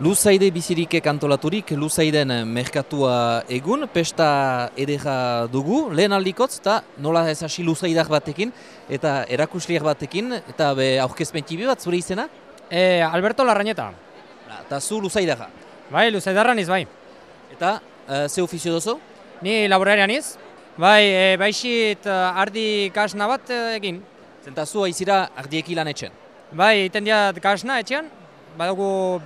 Luzaide bizirike kantolaturik, Luzaiden merkatua egun, pesta edera dugu, lehen aldikotz, eta nola ez hasi Luzaidak batekin, eta erakusliak batekin, eta be aurkezpen tibi bat, zure izena? E, Alberto Larrañeta. Eta zu Luzaidaka. Bai, Luzaidarra niz, bai. Eta uh, ze ofizio dozu? Ni laboraria niz. Bai, e, baixit uh, ardi kasna bat uh, egin. Zenta zu aizira ardieki lan etxen. Bai, iten diat kasna etxean. Badugu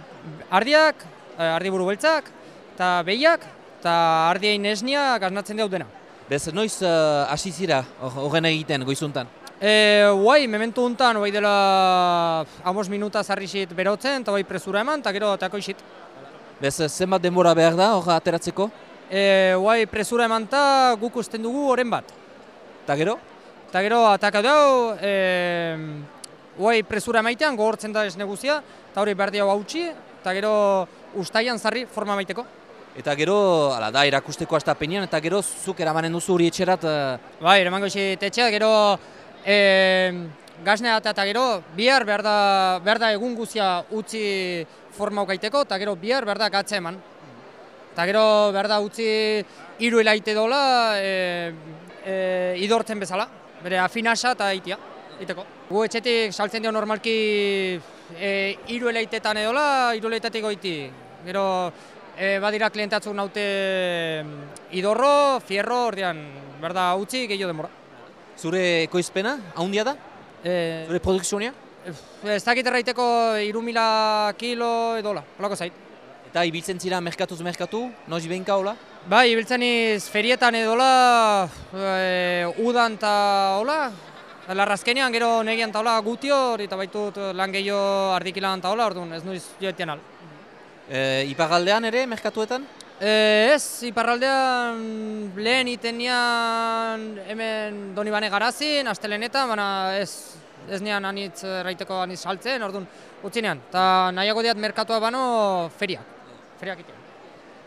ardiak, eh, ardi buru beltzak, eta behiak, eta ardiein esnia kasnatzen dut dena. Bez, noiz uh, hasi zira horren egiten goizuntan? E, guai, mementu untan, guai dela amos minuta zarrixit berotzen, eta guai presura eman, eta gero atako isit. Bez, zenbat denbora behar da hor ateratzeko? E, guai, presura eman eta guk usten dugu oren bat. Eta gero? Eta gero ataka dau, e, guai presura emaitean gogortzen da ez neguzia, eta hori behar hau hautsi, eta gero ustaian zarri forma maiteko. Eta gero, ala da, erakusteko astapenean, eta gero zuk eramanen duzu hori etxerat... Uh... Bai, eramango isi etxea, gero e, gazne eta gero bihar behar da, behar da egun guzia utzi forma okaiteko, eta gero bihar behar da gatze eman. Eta gero behar da utzi hiru helaite dola e, e, idortzen bezala, bere afinasa eta itia, iteko. Gu etxetik saltzen dio normalki e, iru helaitetan edola, iru helaitetik goiti. Gero e, badira klientatzuk naute idorro, fierro, ordean, berda utzi gehiago demora. Zure ekoizpena, haundia da? E, Zure produkzionia? ez dakit erraiteko iru mila kilo edola, holako zait. Eta ibiltzen zira merkatuz merkatu, noiz behinka hola? Bai, ibiltzen iz ferietan edola, e, udan eta hola, Larrazkenean gero negian taula gutio, eta baitut lan gehiago ardikilan taula, orduan ez nuiz joetean al. E, iparraldean ere, merkatuetan? E, ez, iparraldean lehen itenian hemen Donibane garazin, astelenetan, baina ez, ez nian anitz raiteko anitz saltzen, orduan utzinean. Eta nahiago diat merkatua bano feriak, feriak itean.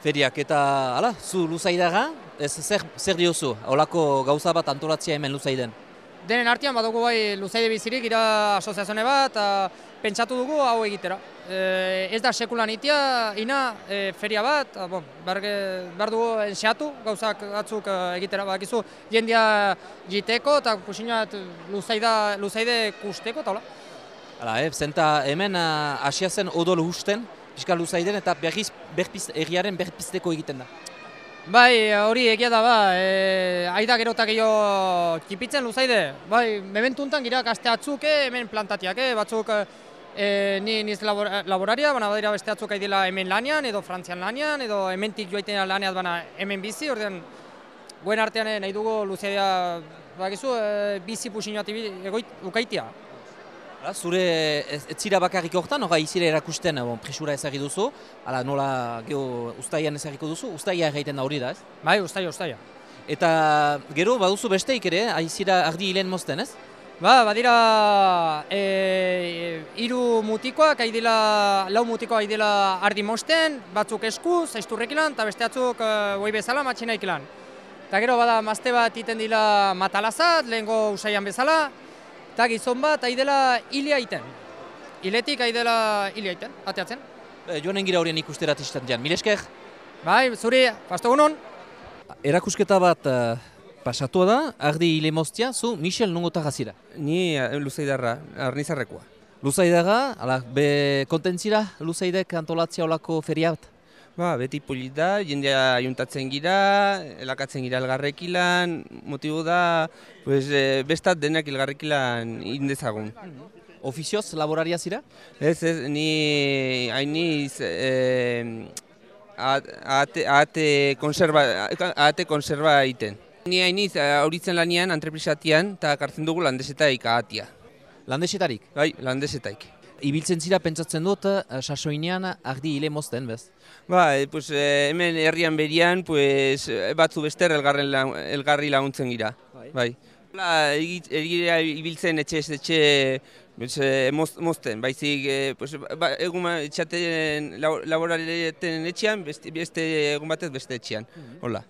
Feriak, eta ala, zu luzaidaga, ez zer, zer diozu, holako gauza bat antolatzia hemen luzaiden? Denen artean badugu bai luzaide bizirik ira asoziazione bat, eta pentsatu dugu hau egitera. E, ez da sekulan itia, ina, e, feria bat, a, bon, behar, dugu enxeatu gauzak batzuk egitera. Bakizu, jendia jiteko eta kusinat luzaida, luzaide kusteko, eta hola. Hala, eh, zenta hemen hasia zen odol husten, pixka luzaiden eta berriz, berpiz, erriaren berpizteko egiten da. Bai, hori egia da, ba, e, aida gero eta gehiago txipitzen luzaide. Bai, mementuntan gira gazte atzuk, hemen plantatiak, eh, batzuk e, ni niz labor, laboraria, baina badira beste atzuk dela hemen lanian, edo frantzian lanian, edo hementik joaiten laneat baina hemen bizi, ordean guen artean nahi dugu luzaidea, bakizu, e, bizi pusinoat egoit, ukaitia. Hala, zure ez, ez zira bakarrik horretan, hori izire erakusten bon, presura ezagri duzu, ala nola geho ustaian ezagiko duzu, ustaia egiten da hori da, ez? Bai, ustaia, ustaia. Eta gero baduzu besteik ere, aizira ardi hilen mozten, ez? Ba, badira e, iru mutikoak, haidila, lau mutikoak haidila ardi mosten, batzuk eskuz, zaizturrek ilan, eta beste batzuk goi bezala, matxinaik ilan. Eta gero bada mazte bat iten dila matalazat, lehengo usaian bezala, eta gizon bat haidela hilia iten. Hiletik haidela hilia iten, ateatzen. E, joanen gira horien ikusterat izan dian, milesker? Bai, zuri, pasto gunon. Erakusketa bat uh, pasatua da, ardi hile moztia, zu Michel nungota gazira? Ni uh, Luzaidarra, Arnizarrekoa. Luzaidaga, ala, be kontentzira Luzaidek antolatzia olako feria bat? Ba, beti polit da, jendea juntatzen gira, elakatzen gira elgarrekilan, motibo da, pues, e, bestat denak elgarrekilan indezagun. Ofizioz, laboraria zira? Ez, ez, ni hainiz e, ate, ate, konserva, ate konserva egiten. Ni hainiz auritzen lanian, antreprisatian, eta kartzen dugu landesetaik ahatia. Landesetarik? Bai, landesetaik. Ibiltzen zira pentsatzen dut, sasoinean ardi hile mozten, bez? Ba, e, pues, e, hemen herrian berian, pues, batzu bester elgarren la, elgarri laguntzen gira. Bai. bai. La, egira ibiltzen etxe etxe pues, e, mozten, baizik, e, pues, ba, egun etxaten laborareten etxean, beste, beste egun batez beste etxean, hola.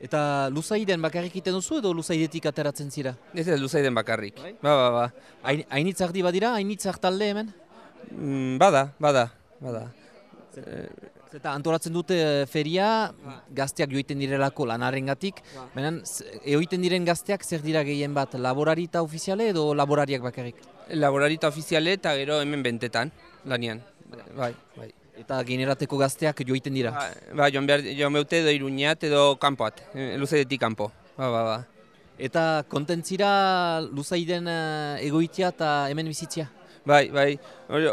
Eta luzaiden bakarrik iten duzu edo luzaidetik ateratzen zira? Ez ez luzaiden bakarrik, ba, ba, ba. Hain, hainitz ardi badira, hainitz talde hemen? Mm, bada, bada, bada. Eta antolatzen dute eh, feria, gazteak joiten direlako lanarengatik, baina z- egoiten diren gazteak zer dira gehien bat, laborari eta ofiziale edo laborariak bakarrik? Laborarita ofiziale eta gero hemen bentetan, lanian. Bai, bai. Eta generateko gazteak joiten dira. Ba, ba joan behar, joan beute edo iruñat edo kanpoat, eh, luzaidetik kanpo. Ba, ba, ba. Eta kontentzira luzaiden uh, egoitia eta hemen bizitzia? Bai, bai.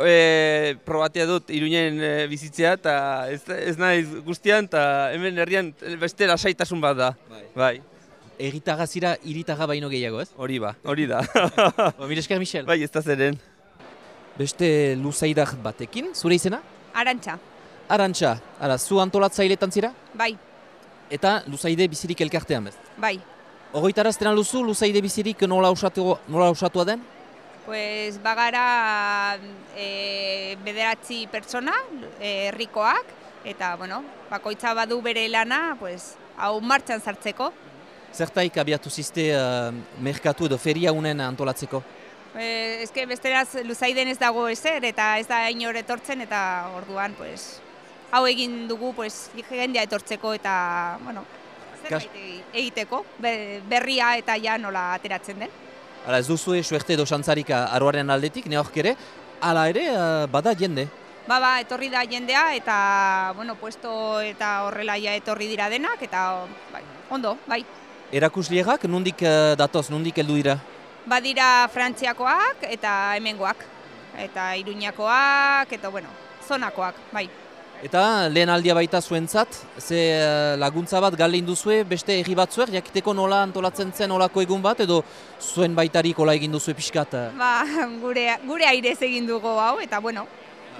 E, probatea dut iruñen e, bizitzea eta ez, ez naiz guztian eta hemen herrian beste lasaitasun bat da. Bai. Bai, Erritarra zira iritarra baino gehiago, ez? hori ba, hori da. Ba, esker, Michel. bai, ez da zeren. Beste luzaidak batekin, zure izena? Arantxa, Arantxa, ara, zu antolatzailetan zira? bai, Eta luzaide bizirik elkartean bez. bai. Ogoitarazten luzu luzaide bizirik nola, osatu, nola osatua den? Pues bagara e, bederatzi pertsona, eh, herrikoak, eta, bueno, bakoitza badu bere lana, pues, hau martxan sartzeko. Zertaik abiatu zizte uh, merkatu edo feria unen antolatzeko? E, ezke besteraz luzaiden ez dago ezer, eta ez da inor etortzen, eta orduan, pues, hau egin dugu, pues, jendea etortzeko, eta, bueno, zerbait egi- egiteko, be- berria eta ja nola ateratzen den. Hala, ez duzue suerte edo xantzarik uh, aroaren aldetik, neork ere, hala ere uh, bada jende. Ba, ba, etorri da jendea eta, bueno, puesto eta horrela ja etorri dira denak eta, bai, ondo, bai. Erakuslierak nundik uh, datoz, nundik heldu dira? Badira frantziakoak eta hemengoak. Eta iruñakoak eta, bueno, zonakoak, bai. Eta lehen aldia baita zuentzat, ze uh, laguntza bat galein duzue beste herri batzuer, jakiteko nola antolatzen zen olako egun bat, edo zuen baitarik ola egin duzue pixkat. Ba, gure, gure airez egin dugu hau eta, bueno,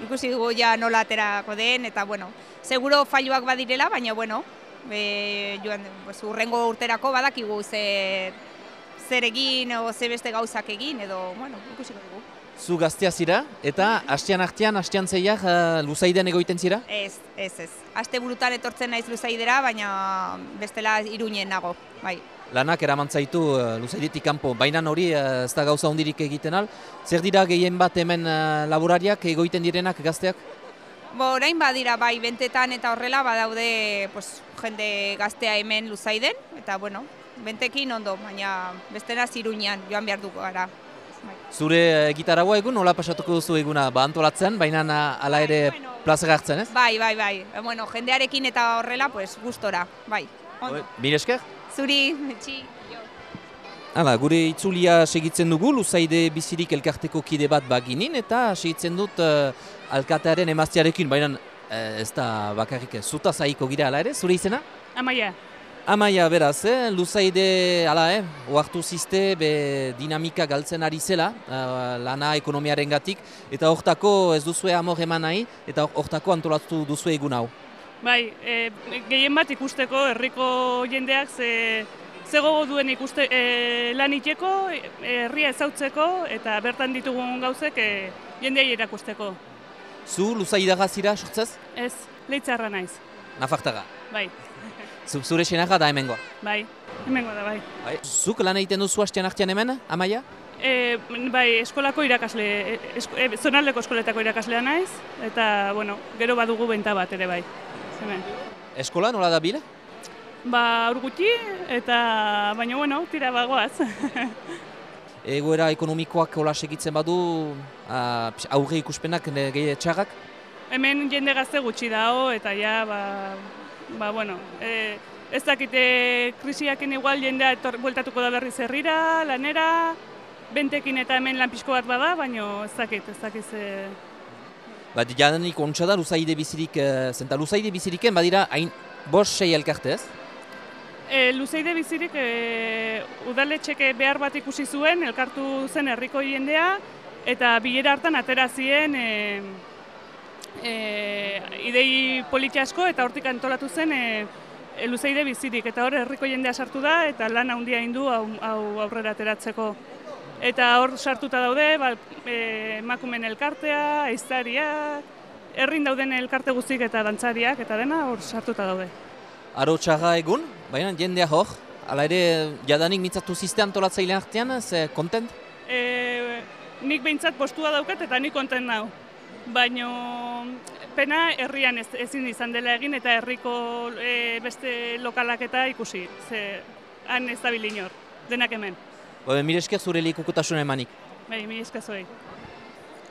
ikusi dugu ja nola aterako den eta, bueno, seguro failuak badirela, baina, bueno, be, joan, pues, urrengo urterako badakigu zer, zer egin o ze beste gauzak egin edo, bueno, ikusiko dugu. Zu gaztea zira, eta hastean artean, hastean zeiak uh, luzaiden egoiten zira? Ez, ez, ez. Aste burutan etortzen naiz luzaidera, baina bestela iruñen nago, bai. Lanak eraman zaitu uh, luzaidetik kanpo, baina hori uh, ez da gauza hondirik egiten al. Zer dira gehien bat hemen uh, laborariak egoiten direnak gazteak? Bo, orain badira bai bentetan eta horrela badaude pues, jende gaztea hemen luzaiden, eta bueno, bentekin ondo, baina bestenaz iruñan joan behar dugu gara. Bai. Zure uh, gitarragoa egun, nola pasatuko duzu eguna ba antolatzen, baina uh, ala ere bueno. plazera hartzen, ez? Bai, bai, bai. E, Bueno, jendearekin eta horrela, pues, gustora, bai. Ondo. Mire esker? Zuri, txi. Hala, gure itzulia segitzen dugu, luzaide bizirik elkarteko kide bat baginin, eta segitzen dut uh, alkatearen emaztiarekin, baina eh, ez da bakarrik zuta zaiko gira ala ere, zure izena? Amaia, Amaia beraz, eh? luzaide, ala, eh? oartu zizte, be dinamika galtzen ari zela, uh, lana ekonomiaren gatik, eta hortako ez duzue amor eman nahi, eta hortako antolatu duzue egun hau. bai, e, gehien bat ikusteko herriko jendeak ze, ze gogo duen ikuste e, lan iteko, herria ezautzeko eta bertan ditugun gauzek e, jendeai erakusteko. Zu luzaidaga zira, sortzez? Ez, leitzarra naiz. Nafartaga. Bai, Zu, zure senarra da hemengoa. bai, hemengo da, bai. Bai. Zuk lan egiten duzu hastean artean hemen, Amaia? E, bai, eskolako irakasle, e, esko, e, zonaldeko eskoletako irakaslea naiz, eta, bueno, gero badugu benta bat ere bai. Hemen. Eskola nola da bile? Ba, urguti, eta, baina, bueno, tira bagoaz. Egoera ekonomikoak hola segitzen badu, pix- aurre ikuspenak gehi txarrak? Hemen jende gazte gutxi dago eta ja, ba, ba bueno, e, ez dakite krisiakin igual jendea etor, bueltatuko da berriz herrira, lanera, bentekin eta hemen lan pixko bat bada, baina ez dakit, ez dakit ze... Bat jadanik ontsa da luzaide bizirik, uh, zenta luzaide biziriken badira hain bost sei elkarte ez? E, luzeide bizirik e, udaletxeke behar bat ikusi zuen, elkartu zen herriko jendea, eta bilera hartan atera zien e, e, idei politia asko eta hortik antolatu zen e, e, luzeide bizirik. Eta hor herriko jendea sartu da eta lan handia egin du hau, hau aurrera ateratzeko. Eta hor sartuta daude, ba, e, emakumen elkartea, aiztariak, herrin dauden elkarte guztik eta dantzariak eta dena hor sartuta daude. Aro txarra egun, baina jendea hor, ala ere jadanik mitzatu zizte antolatzailean artean, ze kontent? E, nik behintzat postua daukat eta nik konten nau. Baina pena herrian ez, ezin izan dela egin eta herriko e, beste lokalak eta ikusi. Ze han ez dabil inor, denak hemen. Ba, mire esker zure lekukotasuna emanik. Bai, mi eska zuei.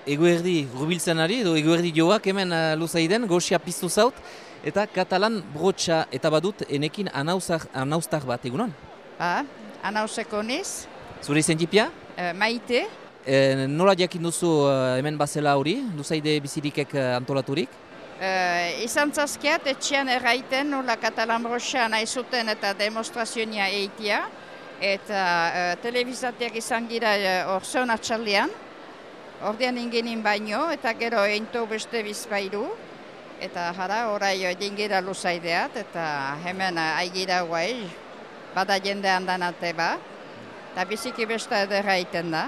Egoerdi rubiltzen ari, edo egoerdi joak hemen uh, luzaiden, goxia piztu zaut, eta katalan brotxa eta badut enekin anauzar, anauztar bat egunon. Ba, anauseko niz, Zure izen tipia? e, maite, E, nola jakin duzu uh, hemen bazela hori, luzaide bizirikek uh, antolaturik? e, izan zazkiat etxean erraiten nola katalan broxa nahi zuten eta demonstrazioa eitia, eta e, telebizateak izan gira orson atxaldean, ordean ingenin baino, eta gero einto beste bizpairu, eta jara orai dingira luzaideat, eta hemen aigira guai, bada jende handan ate ba, eta biziki beste ederra egiten da.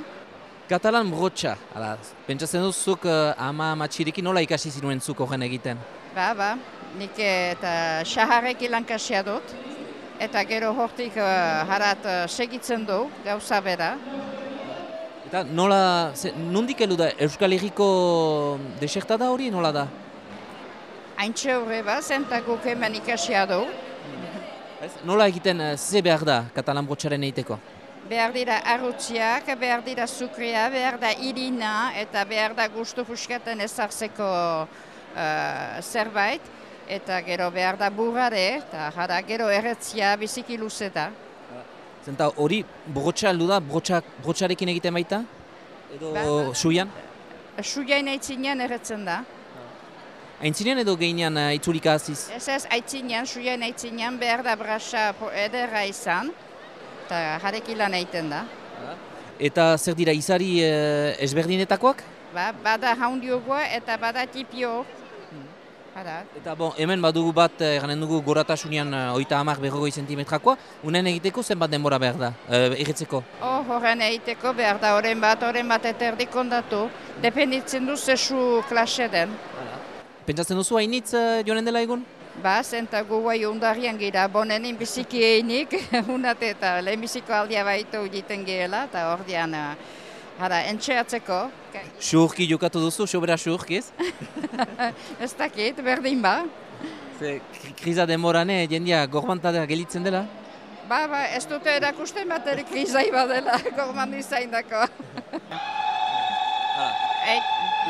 Katalan brotxa, ala, pentsatzen duzuk uh, ama amatxirekin nola ikasi zinuen zuk horren egiten? Ba, ba, nik eta xaharrek ilankasia dut, eta gero hortik uh, harat uh, segitzen du, gauza bera. Eta nola, ze, nondik helu da, Euskal Herriko deserta da hori, nola da? Haintxe horre ba, zentakuk hemen ikasia du? Nola egiten, ze behar da katalan brotxaren egiteko? Behar dira arrutziak, behar dira sukria, behar da irina, eta behar da gustu fuskaten ezartzeko uh, zerbait, eta gero behar da burrare, eta jara gero erretzia biziki luze da. Zenta hori brotxa heldu da, brotxa, brotxarekin egiten baita? Edo Ba, suian? Sujain eitzinean erretzen da. Aintzinean edo geinean uh, itzulika haziz? Ez ez, aitzinean, suien aitzinean behar da brasa ederra izan, eta jarek lan egiten da. Eta zer dira, izari uh, ezberdinetakoak? Ba, bada haundiogoa eta bada tipio. Bada. Eta bon, hemen badugu bat, eh, eranen dugu goratasunean uh, oita hamar berrogoi zentimetrakoa, unen egiteko zenbat denbora behar da, erretzeko? Oh, horren egiteko behar da, horren bat, horren bat eta erdik ondatu. Dependitzen du zesu klase den. Pentsatzen duzu hainitz uh, joanen dela egun? Ba, zenta gu guai undarian gira, bonenin biziki einik, unat eta lehenbiziko aldia baitu egiten gehala, eta ordean, uh, hara, entxeatzeko. Xurki jokatu duzu, sobera xurki ez? Dakit, berdin ba. Ze, kri- kriza denborane, jendia gormantada gelitzen dela? Ba, ba, ez dute erakusten bat ere krizai badela, gorman izain dako.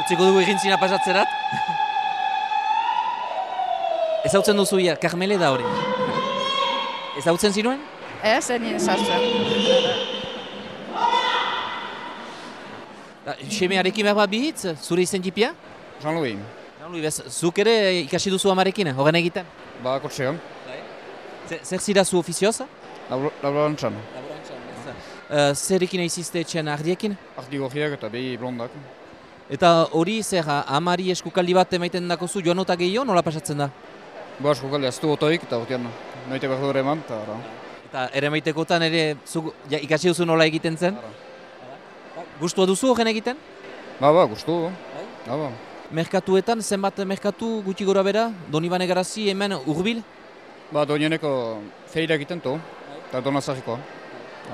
Utziko dugu egintzina pasatzerat? Ezautzen duzu ia, Carmele da hori. Ezautzen zinuen? ez, enien sartzen. Da, Semearekin behar bat bihitz, zure izen tipia? Jean-Louis, Jean-Louis, bez, zuk ere ikasi duzu amarekin, horren egiten? ba, kotxean, Zer, zer zira zu ofizioza? laborantzan. Uh, zerekin eizizte etxean ardiekin? Ardi gorriak eta behi blondak. Eta hori zer, amari eskukaldi bat emaiten dako zu joan eta gehiago, nola pasatzen da? Ba, asko galde, ez du otoik, eta ortean, noite behar dure eman, eta ara. Eta ere maitekotan ere zuk ja, ikasi duzu nola egiten zen? Gustua duzu horren egiten? Ba, ba, guztu. Ba, ba. Merkatuetan, zenbat merkatu gutxi gora bera? Donibane garazi hemen urbil? Ba, doineneko feira egiten tu, eta donazarrikoa.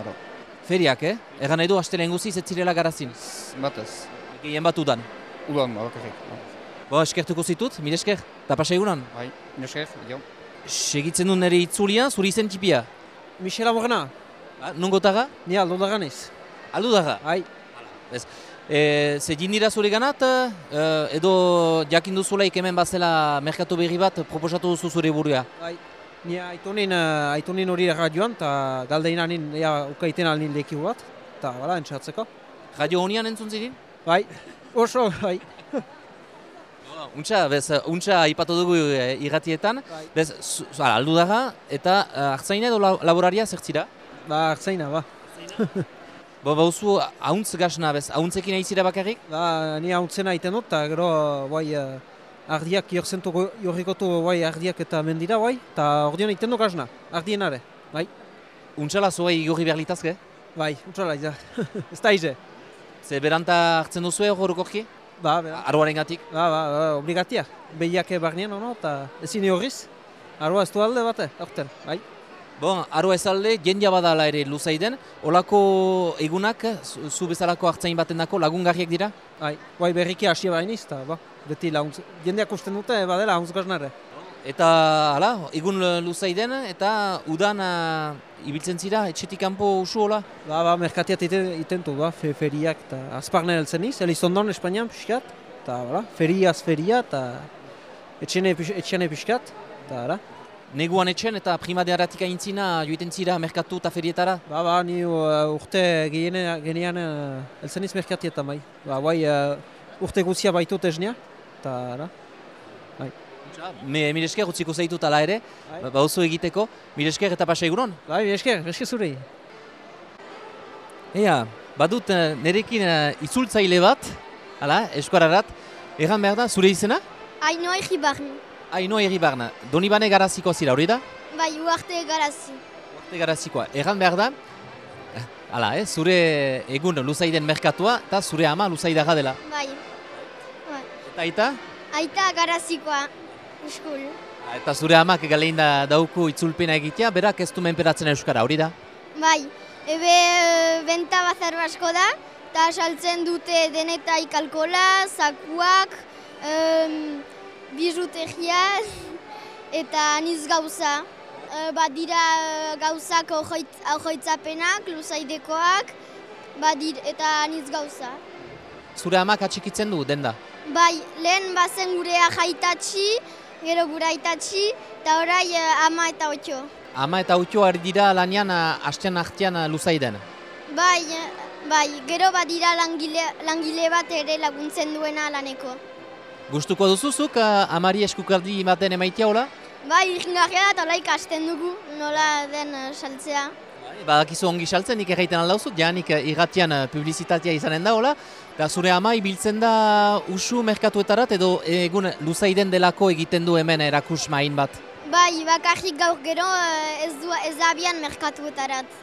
Ara, Feriak, eh? Egan nahi du, astelen guziz ez zirela garazin. batez. Gehien bat udan. Udan, ba, bakarrik. Ba. Eskertuko zitut, mire esker. Eta pasa egunan. Bai, nesker, jo. Segitzen du nire itzulia, zuri izen tipia. Michel Amorna, Ba, nongotaga? ni aldo da ganez. Aldu daga. Hai, E, ze jindira zure ganat, e, edo jakin duzulaik hemen bazela merkatu berri bat proposatu duzu zure burua. hai. Ni aitonin, uh, aitonin hori radioan, eta galdein anin, ea, ukaiten alnin lekiu bat, eta bala, entxatzeko. Radio honian entzun zirin? Bai, oso, bai. Untxa, bez, untxa aipatu dugu e, irratietan, Bai. bez, zu, ala, aldu daga, eta e, hartzaina edo la- laboraria zertzira? Ba, hartzaina, ba. Bo, bauzu, hauntz gasna, bez, hauntzekin aizira bakarrik? Ba, ni hauntzen aiten dut, eta gero, bai, uh, ardiak jorzentu jorrikotu, bai, ardiak eta mendira, bai, eta ordean egiten du gazna, ardienare, bai. Untxala zoai igorri behar litazke? Bai, utzala, iza. Ez da ize. Ze beranta hartzen duzu horrokorki? Ba, bera. Aroaren gatik? Ba, ba, ba, obligatia. Behiak barnean, ono, eta ezin horriz. Arroa ez du alde bate, aurten, bai. Bon, aro ez alde, jendia badala ere luzaiden, olako egunak, zu, zu bezalako hartzain baten dako lagungarriak dira? Bai, bai berriki hasia bainiz, eta ba, beti laguntz. Jendeak usten dute, badela, hauntz gaznare. Eta, hala, egun luzaiden, eta udan uh, ibiltzen zira, etxetik kanpo usu hola? Ba, ba, merkatiat iten, itentu, ba, fe, feriak, eta azparne heltzen iz, Elizondon Espainian pixkat, eta, bera, feriaz feria, eta etxene, etxene pixkat, eta, bera. Neguan etxen eta primadearatik aintzina joiten zira merkatu eta ferietara? Ba, ba, ni uh, urte gehiene, genean uh, eltzen iz merkatietan, bai. Ba, bai, uh, urte guzia baitut esnea, eta, bera. Me, mire esker utziko zaitut ala ere, Bai. ba, bauzu egiteko, mire esker eta pasa egunon? Bai, esker, esker zurei. Ea, badut eh, nerekin eh, itzultzaile bat, hala, eskuararat, erran behar da, zure izena? Ainoa egibarn, Aino Erribarna, Donibane garazikoa zira, hori da? bai uarte garazi. Uarte garazikoa, erran behar da, eh, hala, eh, zure egun luzaiden merkatua, eta zure ama luzaidaga dela. Bai, Eta aita? aita garazikoa, uskul. Eta zure amak galein da dauku itzulpena egitea, berak ez du menperatzen euskara, hori da? Bai, ebe e, benta bazar asko da, eta saltzen dute denetaik alkola, zakuak, um, bijuteria eta niz gauza. E, badira gauzak ahoit- ahoitzapenak, luzaidekoak, badir, eta niz gauza. Zure amak atxikitzen du, denda. Bai, lehen bazen gure jaitatxi, gero gure aitatxi, eta orai eh, ama eta otxo. Ama eta utxo ari dira lanean ah, hastean artean ah, luzaiden. Bai, eh, bai, gero badira langile, langile bat ere laguntzen duena laneko. Gustuko duzuzuk amari eskukaldi baten emaitia hola? Bai, ikingarria da eta hola ikasten dugu, nola den eh, saltzea. Badakizu ongi saltzen, nik erraiten aldauzut, janik eh, irratian eh, publizitatea izanen da hola. Eta zure ama ibiltzen da usu merkatuetarat edo egun luzaiden delako egiten du hemen erakus main bat. Bai, bakarrik gaur gero eh, ez, du, ez abian merkatuetarat.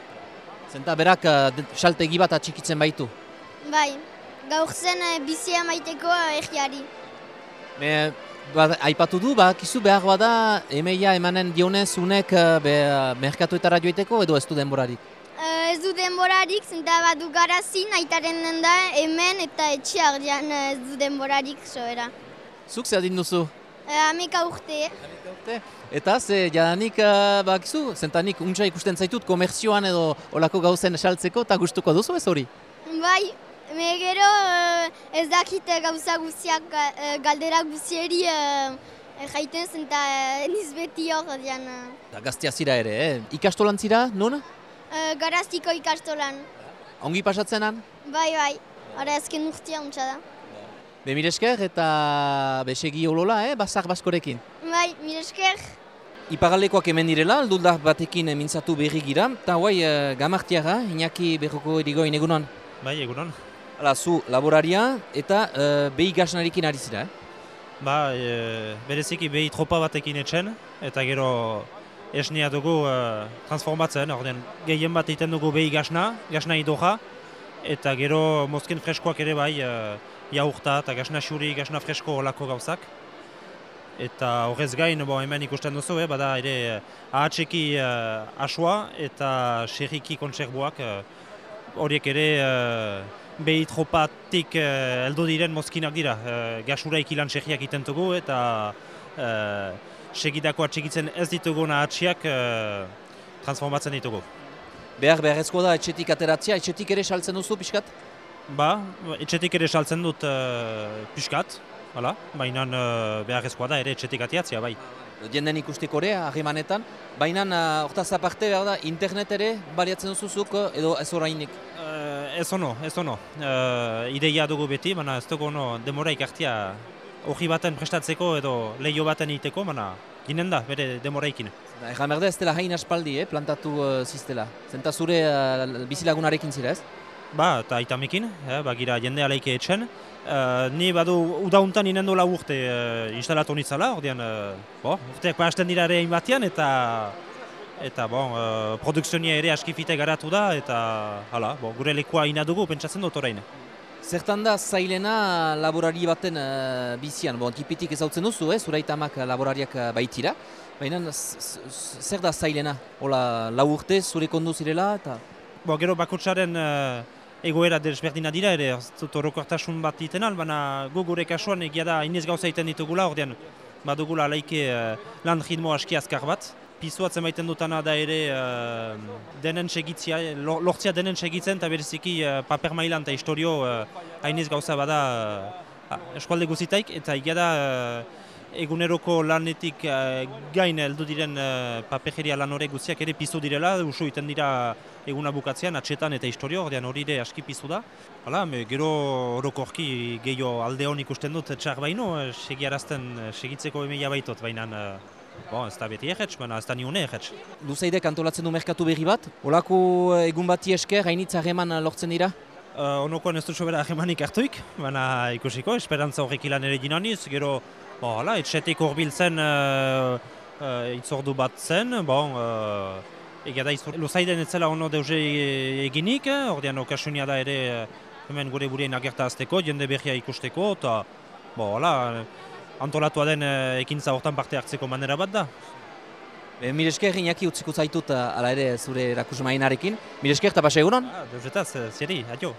Zenta berak eh, saltegi bat atxikitzen baitu. Bai, gaur zen eh, bizia maiteko egiari. Me, ba, aipatu du, badakizu behar bada emeia emanen dionez unek be, merkatuetara joiteko edo ez du denborarik. Eh, ez du denborarik, zenta badu garazin, aitaren da hemen eta etxeak dian eh, ez du denborarik soera. Zuk zer adin duzu? E, ameka urte, Eta ze jadanik uh, bakizu, zentanik untsa ikusten zaitut komerzioan edo olako gauzen saltzeko eta gustuko duzu ez hori? bai, me gero eh, ez dakit eh, gauza eh, galdera guztieri eh, jaiten zenta eh, niz beti hor dian. eh. Gaztea zira ere, eh? Ikastolan zira, nun? Eh, garaztiko ikastolan, Ongi pasatzenan? bai, bai, ara azken urtea untsa da. Bemir esker eta besegi olola, eh? Bazar baskorekin. Bai, mire esker, Iparaldekoak hemen direla, alduldar batekin eh, mintzatu berri gira, eta guai uh, gamartiara, Iñaki berroko erigoin egunon. Bai, egunon. Hala, zu laboraria eta uh, behi gasnarekin ari zira, eh? Ba, e, bereziki behi tropa batekin etxen, eta gero esnea dugu e, transformatzen, ordean gehien bat egiten dugu behi gasna, gasna idoja, eta gero mozken freskoak ere bai, e, jaurta eta gasna xuri, gasna fresko olako gauzak. Eta horrez gain, bo, hemen ikusten duzu, eh, bada ere eh, ahatseki eh, asua eta xerriki kontserboak eh, horiek ere eh, behi tropatik eh, heldu diren mozkinak dira. Eh, gasura ikilan xerriak iten dugu eta eh, segidako atxikitzen ez ditugun ahatsiak eh, transformatzen ditugu. Behar beharrezko da etxetik ateratzea, etxetik ere saltzen duzu pixkat? Ba, etxetik ere saltzen dut uh, pixkat, hala, baina uh, beharrezkoa da ere etxetik atiatzea, bai. Jenden ikusteko ere, harremanetan, baina uh, hortaz aparte behar da, internet ere baliatzen duzuzuk eh, edo ez orainik. Uh, ez ono, ez ono. Uh, ideia dugu beti, baina ez dugu ono demoraik hartia hori baten prestatzeko edo leio baten egiteko, baina ginen da, bere demoraikin. Da, Egan behar da ez dela hain aspaldi, eh, plantatu uh, ziztela. Zenta zure uh, bizilagunarekin zira ez? Ba, eta aitamekin, eh, bagira jende aleike etxen. Uh, ni badu udauntan inen dola urte uh, instalatu nitzala, ordean, uh, bo, urteak pahasten dira ere hainbatean, eta eta bon, uh, produkzionia ere askifite garatu da, eta hala, bo, gure lekua ina dugu pentsatzen dut orain. Zertan da zailena laborari baten uh, bizian, bon, tipitik ezautzen duzu, eh? zuraitamak laborariak uh, baitira, baina zer da zailena? Hola, lau urte zure kondu zirela eta... Bo, gero bakotsaren uh, egoera desberdina dira ere, ez dut orokortasun bat iten al, baina gu gure kasuan egia da inez gauza egiten ditugula, ordean badugula laike uh, lan ritmo aski azkar bat. Pizuatzen baiten dutana da ere uh, denen segitzia, lo- lortzia denen segitzen eta bereziki uh, paper mailan eta historio uh, hainez gauza bada uh, eskualde guzitaik eta egia da uh, eguneroko lanetik uh, gain heldu diren uh, papejeria lan horrek guztiak ere pizu direla, usu iten dira eguna bukatzean, atxetan eta historio, ordean hori ere aski pizu da. Hala, gero orokorki gehiago alde hon ikusten dut txar baino, eh, segiarazten eh, segitzeko emeia baitot, baina eh, bon, ez da beti egetx, baina ez da ni une egetx. Luzaidek antolatzen du merkatu berri bat, holako eh, egun bati esker, hainitza harreman lortzen dira? Uh, onokoan ez dut sobera ahemanik hartuik, baina ikusiko, esperantza horrek ilan ere dinaniz, gero, bo, hala, etxetik horbiltzen uh, uh, itzordu bat zen, bon, uh, egia da luzaiden ez zela ono deuze eginik, eh, ordean okasunia da ere eh, hemen gure burien agerta azteko, jende berria ikusteko, eta, bo, hala, antolatua den eh, ekintza hortan parte hartzeko manera bat da. E, Mire esker, Iñaki utziko zaitut, eh, ala ere zure erakusmainarekin. Mire esker, eta pasa egunon? Ah, deuzetaz, zeri, adio.